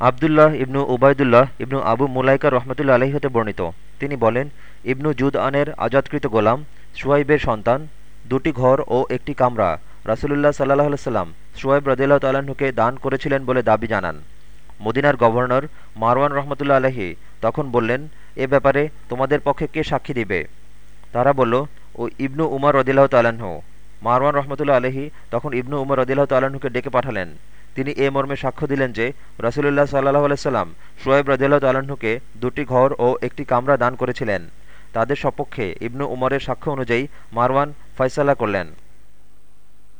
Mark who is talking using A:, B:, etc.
A: আবদুল্লাহ ইবনু উবায়দুল্লাহ ইবনু আবু মুলাইকা রহমতুল্লা আলহী হতে বর্ণিত। তিনি বলেন, ইবনু জুদ আনের আজাদকৃত গোলাম সুয়াইবের সন্তান, দুটি ঘর ও একটি কামরা। রাসুলুল্লাহ সাল্লাহ সাল্লাম সুয়াইব রদিল্লাহ তাল্লাহ্নকে দান করেছিলেন বলে দাবি জানান। মদিনার গভর্নর মারওয়ান রহমতুল্লা আলহী তখন বললেন, এ ব্যাপারে তোমাদের পক্ষে কে সাক্ষী দিবে? তারা বলল, ও ইবনু উমার রদিল্লাহ তাল্লাহ্ন মারওয়ান রহমতুল্লা আলহি তখন ইবনু উমর আদিল্লাহ তাল্লাহ্নকে ডেকে পাঠালেন। তিনি এ মর্মে সাক্ষ্য দিলেন যে, রসুলুল্লাহ সাল্লাহ আলাইসাল্লাম সোয়েব রদিল্লাহ তাল্লাহ্নকে দুটি ঘর ও একটি কামরা দান করেছিলেন। তাদের সপক্ষে ইবনু উমরের সাক্ষ্য অনুযায়ী মারওয়ান ফয়সালা করলেন।